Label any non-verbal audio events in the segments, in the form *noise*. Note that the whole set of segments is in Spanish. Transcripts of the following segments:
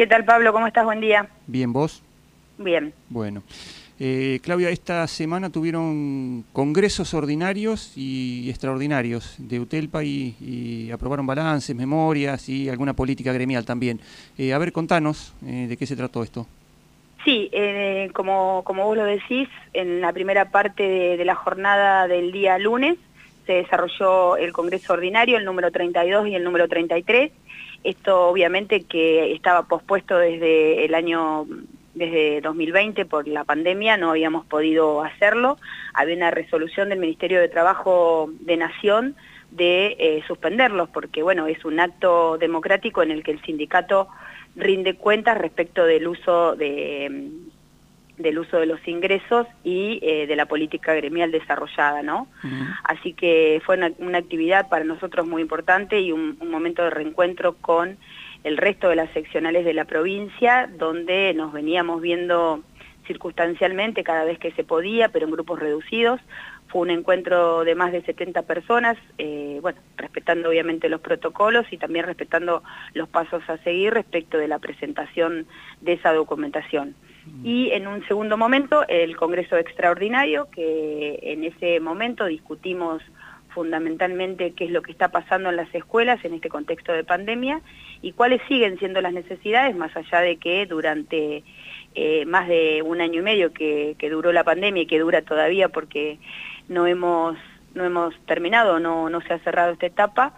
¿Qué tal, Pablo? ¿Cómo estás? Buen día. Bien, ¿vos? Bien. Bueno. Eh, Claudia, esta semana tuvieron congresos ordinarios y extraordinarios de UTELPA y, aprobaron balances, memorias y alguna política gremial también. Eh, a ver, contanos eh, de qué se trató esto. Sí, como, como vos lo decís, en la primera parte de, la jornada del día lunes se desarrolló el Congreso Ordinario, el número 32 y el número 33. Esto obviamente que estaba pospuesto desde el año desde 2020 por la pandemia no habíamos podido hacerlo. Había una resolución del Ministerio de Trabajo de Nación de eh, suspenderlos, porque bueno, es un acto democrático en el que el sindicato rinde cuentas respecto del uso de, del uso de los ingresos y eh, de la política gremial desarrollada, ¿no? Así que fue una, actividad para nosotros muy importante y un, un momento de reencuentro con el resto de las seccionales de la provincia, donde nos veníamos viendo circunstancialmente cada vez que se podía, pero en grupos reducidos. Fue un encuentro de más de 70 personas, eh, bueno, respetando obviamente los protocolos y también respetando los pasos a seguir respecto de la presentación de esa documentación. Y en un segundo momento, el Congreso Extraordinario, que en ese momento discutimos fundamentalmente qué es lo que está pasando en las escuelas en este contexto de pandemia y cuáles siguen siendo las necesidades, más allá de que durante eh, más de un año y medio que, duró la pandemia y que dura todavía porque no hemos, no hemos terminado, no, no se ha cerrado esta etapa,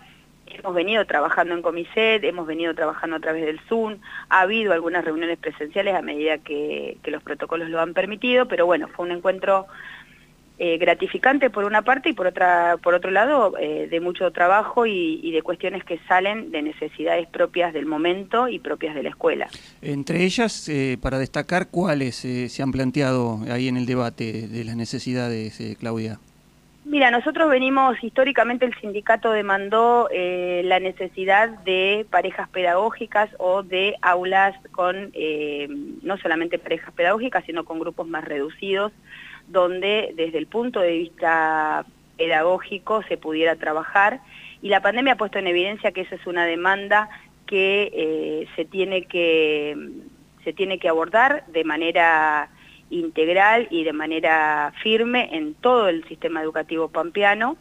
hemos venido trabajando en Comiset, hemos venido trabajando a través del Zoom, ha habido algunas reuniones presenciales a medida que, los protocolos lo han permitido, pero bueno, fue un encuentro eh, gratificante por una parte y por otra por otro lado eh, de mucho trabajo y, de cuestiones que salen de necesidades propias del momento y propias de la escuela. Entre ellas, eh, para destacar, ¿cuáles se han planteado ahí en el debate de las necesidades, Claudia? Mira, nosotros venimos, históricamente el sindicato demandó la necesidad de parejas pedagógicas o de aulas con no solamente parejas pedagógicas, sino con grupos más reducidos, donde desde el punto de vista pedagógico se pudiera trabajar. Y la pandemia ha puesto en evidencia que esa es una demanda que eh, se, tiene que se tiene que abordar de manera integral y de manera firme en todo el sistema educativo pampeano.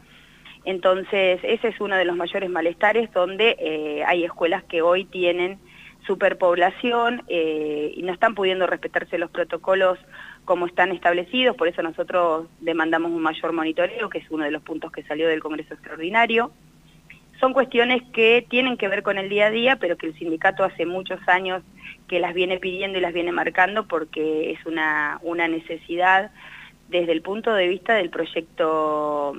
Entonces, ese es uno de los mayores malestares donde eh, hay escuelas que hoy tienen superpoblación eh, y no están pudiendo respetarse los protocolos como están establecidos, por eso nosotros demandamos un mayor monitoreo, que es uno de los puntos que salió del Congreso Extraordinario. Son cuestiones que tienen que ver con el día a día, pero que el sindicato hace muchos años que las viene pidiendo y las viene marcando porque es una, una necesidad desde el punto de vista del proyecto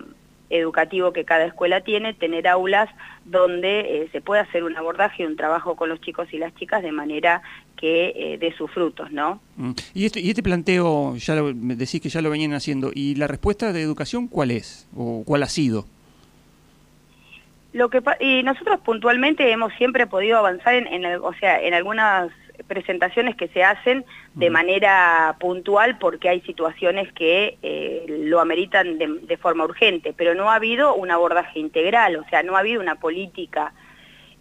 educativo que cada escuela tiene, tener aulas donde eh, se pueda hacer un abordaje un trabajo con los chicos y las chicas de manera que eh, dé sus frutos, ¿no? Mm. Y este, y este planteo, ya lo, decís que ya lo venían haciendo, ¿y la respuesta de educación cuál es? ¿O cuál ha sido? Lo que y nosotros puntualmente hemos siempre podido avanzar en, en, o sea, en algunas presentaciones que se hacen de manera puntual porque hay situaciones que eh, lo ameritan de, forma urgente, pero no ha habido un abordaje integral, o sea, no ha habido una política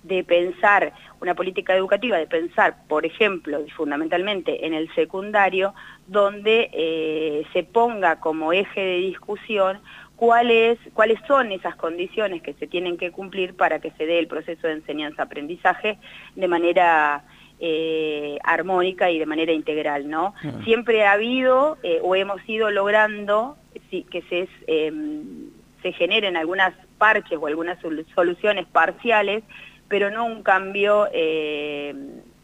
de pensar, una política educativa de pensar, por ejemplo, y fundamentalmente en el secundario, donde eh, se ponga como eje de discusión cuáles, cuáles son esas condiciones que se tienen que cumplir para que se dé el proceso de enseñanza-aprendizaje de manera eh, armónica y de manera integral, ¿no? Siempre ha habido eh, o hemos ido logrando que se, em, se generen algunas parches o algunas soluciones parciales, pero no un cambio eh,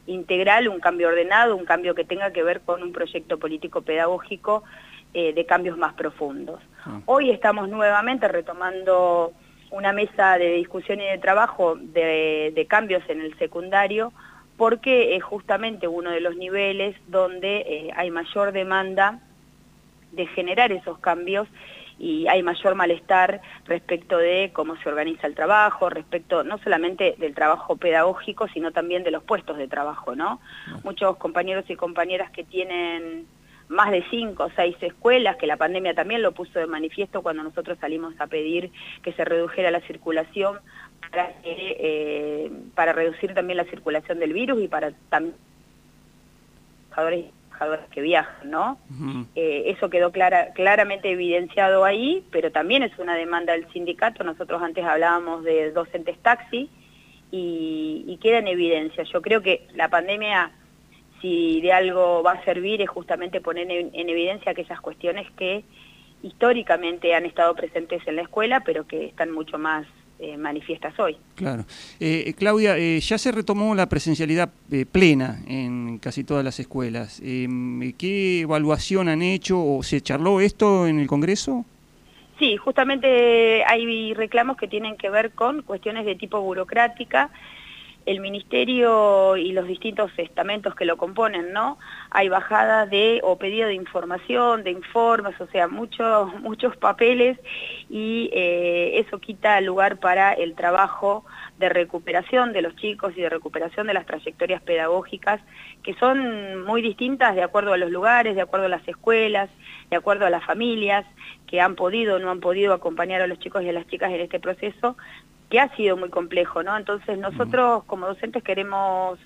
integral, un cambio ordenado, un cambio que tenga que ver con un proyecto político-pedagógico de cambios más profundos. Ah. Hoy estamos nuevamente retomando una mesa de discusión y de trabajo de cambios en el secundario, porque es justamente uno de los niveles donde eh, hay mayor demanda de generar esos cambios y hay mayor malestar respecto de cómo se organiza el trabajo, respecto no solamente del trabajo pedagógico, sino también de los puestos de trabajo, ¿no? Muchos compañeros y compañeras que tienen más de cinco o seis escuelas, que la pandemia también lo puso de manifiesto cuando nosotros salimos a pedir que se redujera la circulación para, eh, para reducir también la circulación del virus y para también trabajadores y trabajadoras que viajan, ¿no? Eh, eso quedó clara, claramente evidenciado ahí, pero también es una demanda del sindicato. Nosotros antes hablábamos de docentes taxi y, queda en evidencia. Yo creo que la pandemia, si de algo va a servir, es justamente poner en, evidencia aquellas cuestiones que históricamente han estado presentes en la escuela, pero que están mucho más eh, manifiestas hoy. Claro. Eh, Claudia, eh, ya se retomó la presencialidad plena en casi todas las escuelas. Em, ¿Qué evaluación han hecho o se charló esto en el Congreso? Sí, justamente hay reclamos que tienen que ver con cuestiones de tipo burocrática, el ministerio y los distintos estamentos que lo componen, ¿no? Hay bajadas de o pedido de información, de informes, o sea, muchos *laughs* muchos papeles y eh, eso quita lugar para el trabajo de recuperación de los chicos y de recuperación de las trayectorias pedagógicas que son muy distintas de acuerdo a los lugares, de acuerdo a las escuelas, de acuerdo a las familias que han podido o no han podido acompañar a los chicos y a las chicas en este proceso, que ha sido muy complejo, ¿no? Entonces nosotros como docentes queremos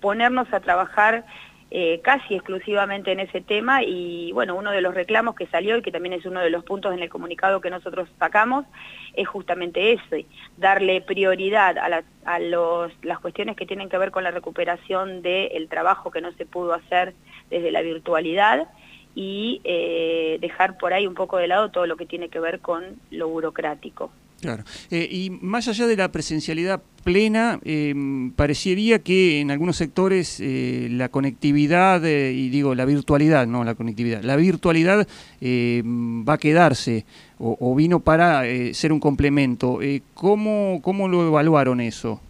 ponernos a trabajar eh, casi exclusivamente en ese tema y bueno, uno de los reclamos que salió y que también es uno de los puntos en el comunicado que nosotros sacamos es justamente ese, darle prioridad a, a los, las cuestiones que tienen que ver con la recuperación del trabajo que no se pudo hacer desde la virtualidad y eh, dejar por ahí un poco de lado todo lo que tiene que ver con lo burocrático. Claro. Eh, y más allá de la presencialidad plena, eh, parecería que en algunos sectores eh, la conectividad, y digo la virtualidad, no la conectividad, la virtualidad va a quedarse o, vino para ser un complemento. ¿cómo, ¿Cómo lo evaluaron eso?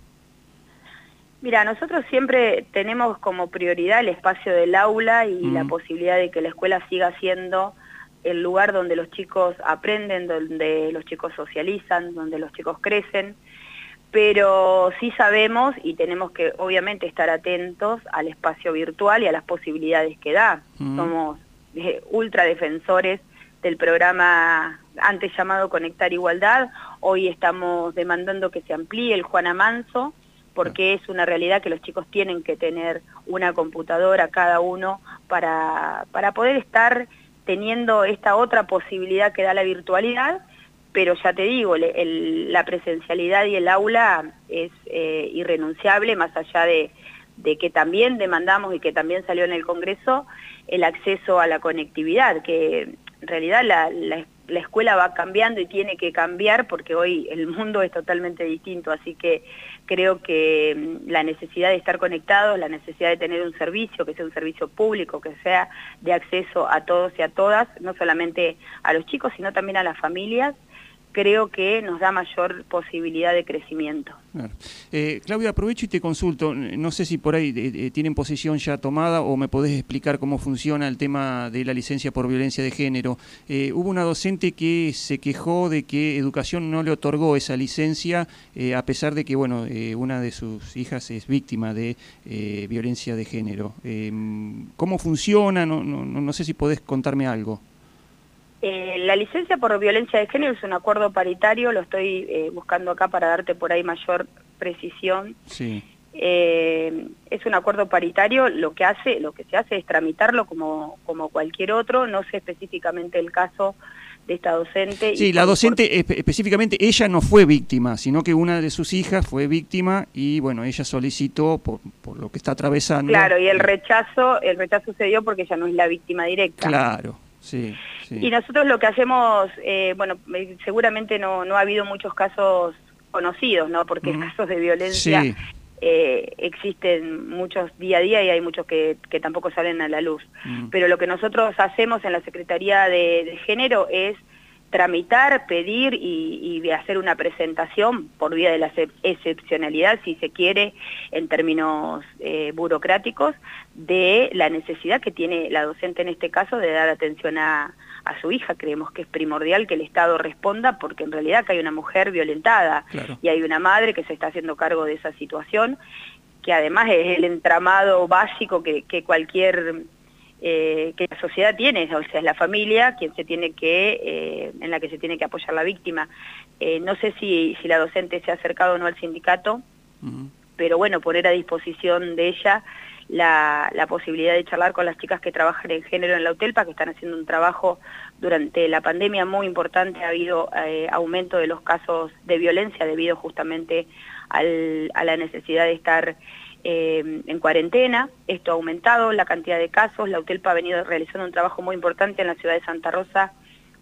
Mira, nosotros siempre tenemos como prioridad el espacio del aula y la mm. posibilidad de que la escuela siga siendo el lugar donde los chicos aprenden, donde los chicos socializan, donde los chicos crecen, pero sí sabemos y tenemos que obviamente estar atentos al espacio virtual y a las posibilidades que da. Mm. Somos eh, ultra defensores del programa antes llamado Conectar Igualdad, hoy estamos demandando que se amplíe el Juana Manso, porque es una realidad que los chicos tienen que tener una computadora cada uno para, para poder estar teniendo esta otra posibilidad que da la virtualidad, pero ya te digo, la presencialidad y el aula es eh, irrenunciable, más allá de, que también demandamos y que también salió en el Congreso el acceso a la conectividad, que en realidad la, la escuela va cambiando y tiene que cambiar porque hoy el mundo es totalmente distinto, así que creo que mm, la necesidad de estar conectados, la necesidad de tener un servicio, que sea un servicio público, que sea de acceso a todos y a todas, no solamente a los chicos, sino también a las familias, creo que nos da mayor posibilidad de crecimiento. Eh, Claudia, aprovecho y te consulto, no sé si por ahí eh, eh, tienen posición ya tomada o me podés explicar cómo funciona el tema de la licencia por violencia de género. hubo una docente que se quejó de que Educación no le otorgó esa licencia a pesar de que bueno, una de sus hijas es víctima de violencia de género. ¿Cómo funciona? No, no, no sé si podés contarme algo. Eh, la licencia por violencia de género es un acuerdo paritario, lo estoy eh, buscando acá para darte por ahí mayor precisión. Sí. Eh, es un acuerdo paritario, lo que hace, lo que se hace es tramitarlo como, como cualquier otro, no sé específicamente el caso de esta docente. Sí, la docente específicamente, ella no fue víctima, sino que una de sus hijas fue víctima y bueno, ella solicitó por, por lo que está atravesando. Claro, y el rechazo, el rechazo se dio porque ella no es la víctima directa. Claro, sí. Y nosotros lo que hacemos, eh, bueno, eh, seguramente no, no ha habido muchos casos conocidos, ¿no? Porque casos de violencia eh, existen muchos día a día y hay muchos que, que tampoco salen a la luz. Pero lo que nosotros hacemos en la Secretaría de Género es tramitar, pedir y, hacer una presentación por vía de la excepcionalidad, si se quiere, en términos eh, burocráticos, de la necesidad que tiene la docente en este caso de dar atención a, su hija. Creemos que es primordial que el Estado responda porque en realidad acá hay una mujer violentada y hay una madre que se está haciendo cargo de esa situación que además es el entramado básico que, que cualquier eh, que la sociedad tiene, o sea, es la familia quien se tiene que, eh, en la que se tiene que apoyar la víctima. Eh, no sé si, si, la docente se ha acercado o no al sindicato, pero bueno, poner a disposición de ella la, posibilidad de charlar con las chicas que trabajan en género en la UTELPA, que están haciendo un trabajo durante la pandemia muy importante, ha habido eh, aumento de los casos de violencia debido justamente a la necesidad de estar eh, en cuarentena, esto ha aumentado la cantidad de casos, la UTELPA ha venido realizando un trabajo muy importante en la ciudad de Santa Rosa,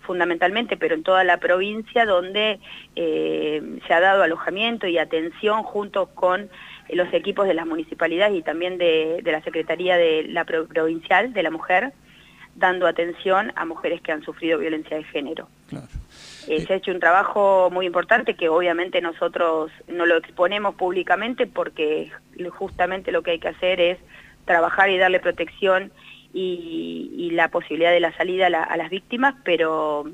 fundamentalmente, pero en toda la provincia, donde eh, se ha dado alojamiento y atención junto con los equipos de las municipalidades y también de, la Secretaría de la Provincial de la Mujer, dando atención a mujeres que han sufrido violencia de género. Eh, se ha hecho un trabajo muy importante que obviamente nosotros no lo exponemos públicamente porque justamente lo que hay que hacer es trabajar y darle protección y, la posibilidad de la salida a, las víctimas, pero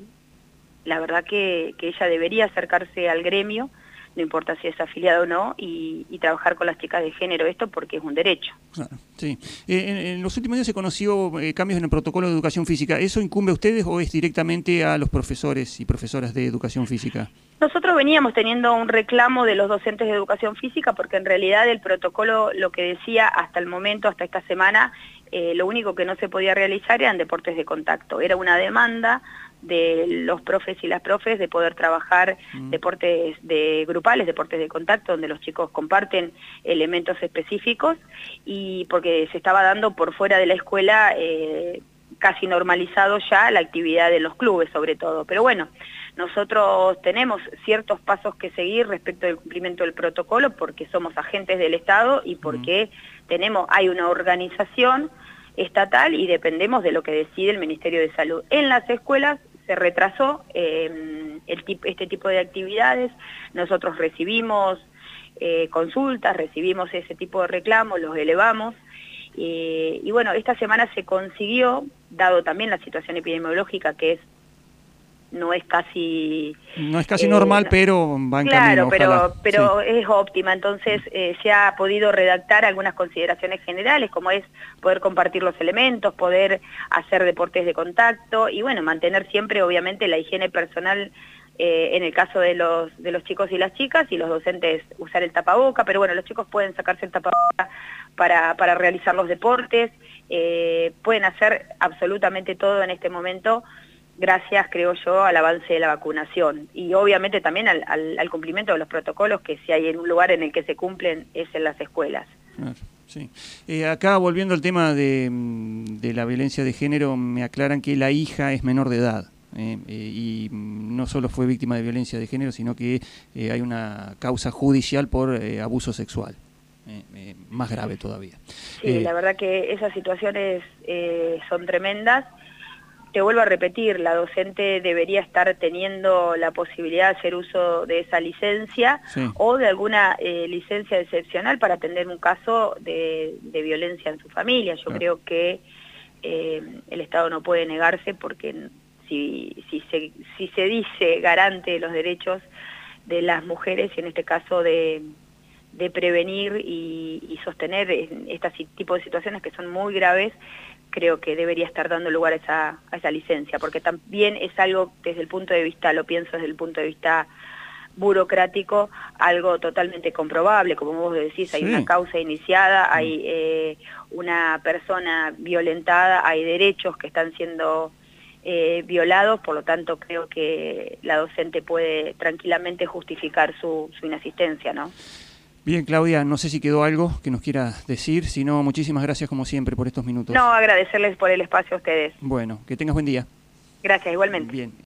la verdad que, que ella debería acercarse al gremio no importa si es afiliado o no, y, trabajar con las chicas de género, esto porque es un derecho. Claro, sí. Eh, en, los últimos días se conoció eh, cambios en el protocolo de educación física. ¿Eso incumbe a ustedes o es directamente a los profesores y profesoras de educación física? Nosotros veníamos teniendo un reclamo de los docentes de educación física porque en realidad el protocolo lo que decía hasta el momento, hasta esta semana, eh, lo único que no se podía realizar eran deportes de contacto. Era una demanda de los profes y las profes de poder trabajar mm. deportes de grupales, deportes de contacto, donde los chicos comparten elementos específicos y porque se estaba dando por fuera de la escuela eh, casi normalizado ya la actividad de los clubes sobre todo. Pero bueno, nosotros tenemos ciertos pasos que seguir respecto del cumplimiento del protocolo porque somos agentes del Estado y porque mm. tenemos, hay una organización estatal y dependemos de lo que decide el Ministerio de Salud. En las escuelas se retrasó em, este tipo de actividades, nosotros recibimos eh, consultas, recibimos ese tipo de reclamos, los elevamos, eh, y bueno, esta semana se consiguió, dado también la situación epidemiológica que es no es casi... No es casi normal, eh, pero va en Claro, pero, pero es óptima, entonces eh, se ha podido redactar algunas consideraciones generales, como es poder compartir los elementos, poder hacer deportes de contacto y bueno, mantener siempre obviamente la higiene personal eh, en el caso de los, de los chicos y las chicas y los docentes usar el tapaboca, pero bueno, los chicos pueden sacarse el tapaboca para, para realizar los deportes, pueden hacer absolutamente todo en este momento gracias, creo yo, al avance de la vacunación y obviamente también al, cumplimiento de los protocolos que si hay un lugar en el que se cumplen es en las escuelas. sí. Eh, acá, volviendo al tema de, la violencia de género, me aclaran que la hija es menor de edad. Eh, eh, y no solo fue víctima de violencia de género, sino que hay una causa judicial por abuso sexual, más grave todavía. Sí, la verdad que esas situaciones son tremendas te vuelvo a repetir, la docente debería estar teniendo la posibilidad de hacer uso de esa licencia o de alguna eh, licencia excepcional para atender un caso de, violencia en su familia. Yo creo que eh, el Estado no puede negarse porque si, si, se, si se dice garante de los derechos de las mujeres y en este caso de, de prevenir y, y sostener este tipo de situaciones que son muy graves, creo que debería estar dando lugar a esa, a esa licencia, porque también es algo desde el punto de vista, lo pienso desde el punto de vista burocrático, algo totalmente comprobable, como vos decís, hay una causa iniciada, hay mm. eh, una persona violentada, hay derechos que están siendo eh, violados, por lo tanto creo que la docente puede tranquilamente justificar su, su inasistencia, ¿no? Bien, Claudia, no sé si quedó algo que nos quiera decir, si no, muchísimas gracias como siempre por estos minutos. No, agradecerles por el espacio a ustedes. Bueno, que tengas buen día. Gracias, igualmente. Bien.